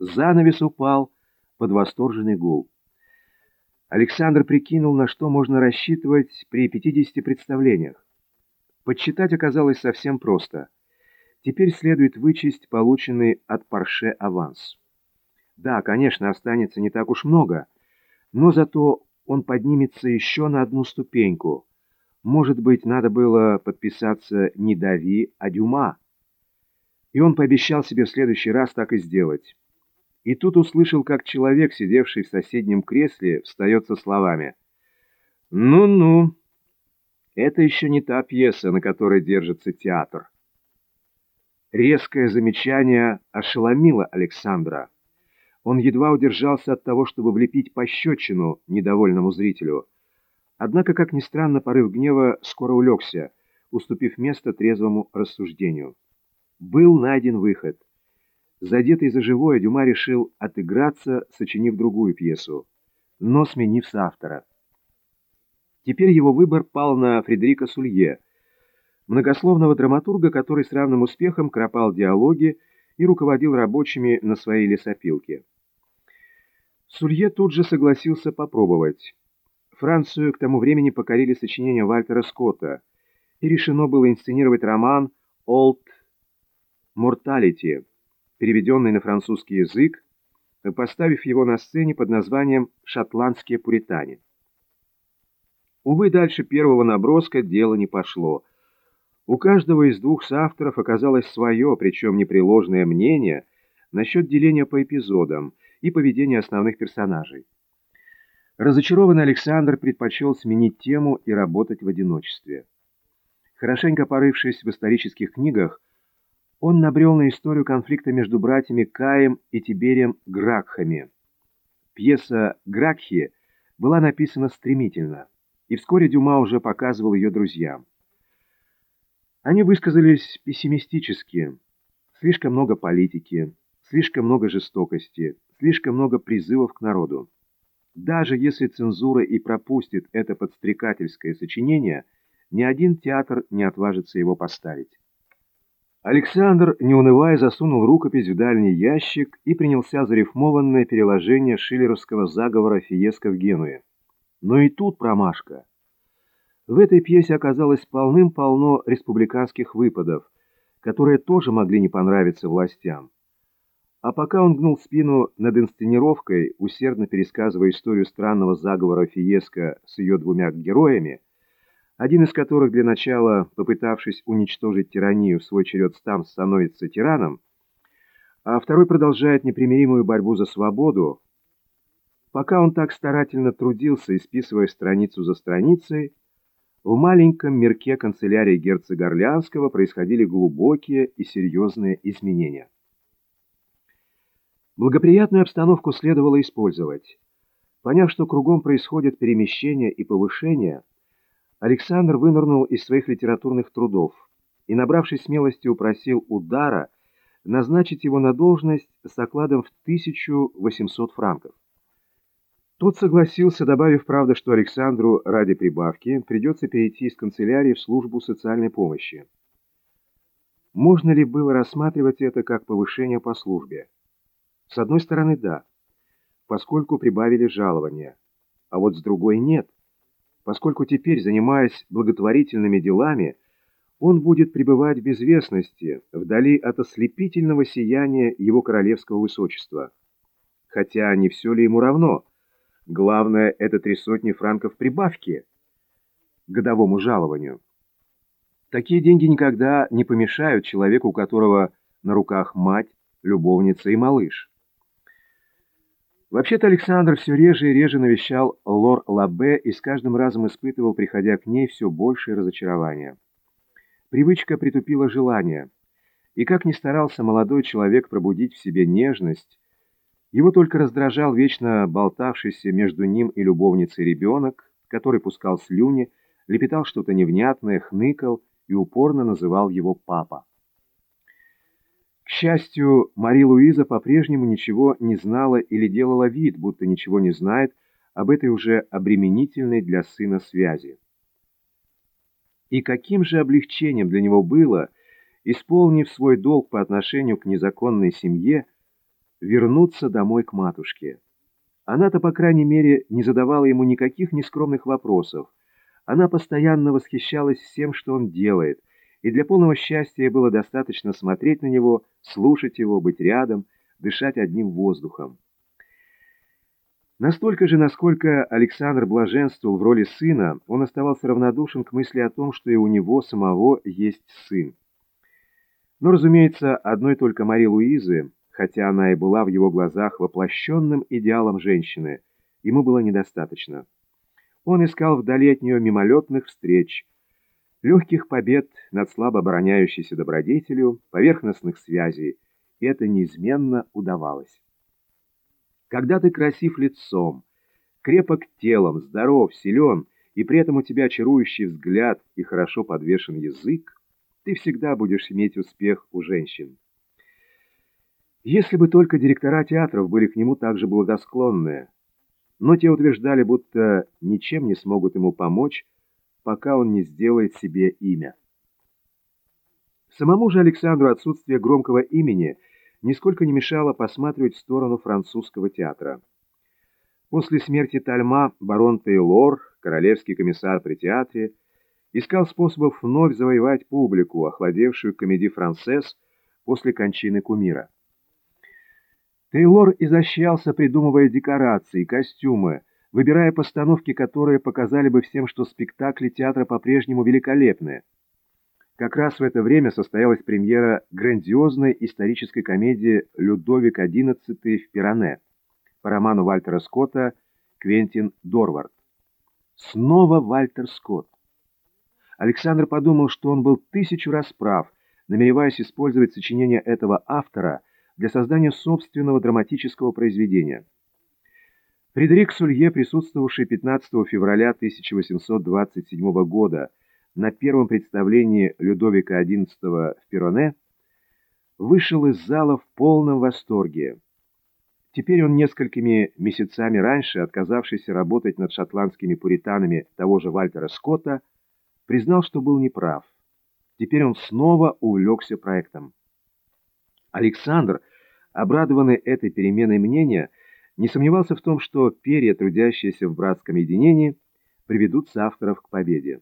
Занавес упал под восторженный гул. Александр прикинул, на что можно рассчитывать при 50 представлениях. Подсчитать оказалось совсем просто. Теперь следует вычесть полученный от Парше аванс. Да, конечно, останется не так уж много, но зато он поднимется еще на одну ступеньку. Может быть, надо было подписаться не Дави, а Дюма. И он пообещал себе в следующий раз так и сделать. И тут услышал, как человек, сидевший в соседнем кресле, встает со словами. «Ну-ну, это еще не та пьеса, на которой держится театр». Резкое замечание ошеломило Александра. Он едва удержался от того, чтобы влепить пощечину недовольному зрителю. Однако, как ни странно, порыв гнева скоро улегся, уступив место трезвому рассуждению. Был найден выход — Задетый за живое, Дюма решил отыграться, сочинив другую пьесу, но сменив соавтора. Теперь его выбор пал на Фредерика Сулье, многословного драматурга, который с равным успехом кропал диалоги и руководил рабочими на своей лесопилке. Сулье тут же согласился попробовать. Францию к тому времени покорили сочинения Вальтера Скотта, и решено было инсценировать роман «Old Mortality», переведенный на французский язык, поставив его на сцене под названием «Шотландские пуритане». Увы, дальше первого наброска дело не пошло. У каждого из двух соавторов оказалось свое, причем непреложное мнение насчет деления по эпизодам и поведения основных персонажей. Разочарованный Александр предпочел сменить тему и работать в одиночестве. Хорошенько порывшись в исторических книгах, он набрел на историю конфликта между братьями Каем и Тиберием Гракхами. Пьеса «Гракхи» была написана стремительно, и вскоре Дюма уже показывал ее друзьям. Они высказались пессимистически. Слишком много политики, слишком много жестокости, слишком много призывов к народу. Даже если цензура и пропустит это подстрекательское сочинение, ни один театр не отважится его поставить. Александр, не унывая, засунул рукопись в дальний ящик и принялся за рифмованное переложение шиллеровского заговора Фиеско в Генуе. Но и тут промашка. В этой пьесе оказалось полным-полно республиканских выпадов, которые тоже могли не понравиться властям. А пока он гнул спину над инсценировкой, усердно пересказывая историю странного заговора Фиеско с ее двумя героями, один из которых для начала, попытавшись уничтожить тиранию, в свой черед сам становится тираном, а второй продолжает непримиримую борьбу за свободу, пока он так старательно трудился, исписывая страницу за страницей, в маленьком мирке канцелярии герцога Орлеанского происходили глубокие и серьезные изменения. Благоприятную обстановку следовало использовать. Поняв, что кругом происходят перемещения и повышения, Александр вынырнул из своих литературных трудов и, набравшись смелости, упросил удара назначить его на должность с окладом в 1800 франков. Тот согласился, добавив, правда, что Александру ради прибавки придется перейти из канцелярии в службу социальной помощи. Можно ли было рассматривать это как повышение по службе? С одной стороны, да, поскольку прибавили жалования, а вот с другой нет – поскольку теперь, занимаясь благотворительными делами, он будет пребывать в безвестности, вдали от ослепительного сияния его королевского высочества. Хотя не все ли ему равно? Главное, это три сотни франков прибавки к годовому жалованию. Такие деньги никогда не помешают человеку, у которого на руках мать, любовница и малыш. Вообще-то Александр все реже и реже навещал Лор Лабе и с каждым разом испытывал, приходя к ней, все большее разочарование. Привычка притупила желание, и как ни старался молодой человек пробудить в себе нежность, его только раздражал вечно болтавшийся между ним и любовницей ребенок, который пускал слюни, лепетал что-то невнятное, хныкал и упорно называл его папа. К счастью, Мари-Луиза по-прежнему ничего не знала или делала вид, будто ничего не знает об этой уже обременительной для сына связи. И каким же облегчением для него было, исполнив свой долг по отношению к незаконной семье, вернуться домой к матушке. Она-то, по крайней мере, не задавала ему никаких нескромных вопросов. Она постоянно восхищалась всем, что он делает, и для полного счастья было достаточно смотреть на него, слушать его, быть рядом, дышать одним воздухом. Настолько же, насколько Александр блаженствовал в роли сына, он оставался равнодушен к мысли о том, что и у него самого есть сын. Но, разумеется, одной только Мари Луизы, хотя она и была в его глазах воплощенным идеалом женщины, ему было недостаточно. Он искал вдали от нее мимолетных встреч, легких побед над слабо обороняющейся добродетелью, поверхностных связей, это неизменно удавалось. Когда ты красив лицом, крепок телом, здоров, силен, и при этом у тебя чарующий взгляд и хорошо подвешен язык, ты всегда будешь иметь успех у женщин. Если бы только директора театров были к нему так же благосклонны, но те утверждали, будто ничем не смогут ему помочь, пока он не сделает себе имя. Самому же Александру отсутствие громкого имени – нисколько не мешало посматривать в сторону французского театра. После смерти Тальма барон Тейлор, королевский комиссар при театре, искал способов вновь завоевать публику, охладевшую комедий «Францесс» после кончины кумира. Тейлор изощрялся, придумывая декорации, костюмы, выбирая постановки, которые показали бы всем, что спектакли театра по-прежнему великолепны. Как раз в это время состоялась премьера грандиозной исторической комедии «Людовик XI в Пиране» по роману Вальтера Скотта «Квентин Дорвард». Снова Вальтер Скотт. Александр подумал, что он был тысячу раз прав, намереваясь использовать сочинение этого автора для создания собственного драматического произведения. Фредерик Сулье, присутствовавший 15 февраля 1827 года на первом представлении Людовика XI в Пероне, вышел из зала в полном восторге. Теперь он несколькими месяцами раньше, отказавшийся работать над шотландскими пуританами того же Вальтера Скотта, признал, что был неправ. Теперь он снова увлекся проектом. Александр, обрадованный этой переменой мнения, не сомневался в том, что перья, трудящиеся в братском единении, приведут авторов к победе.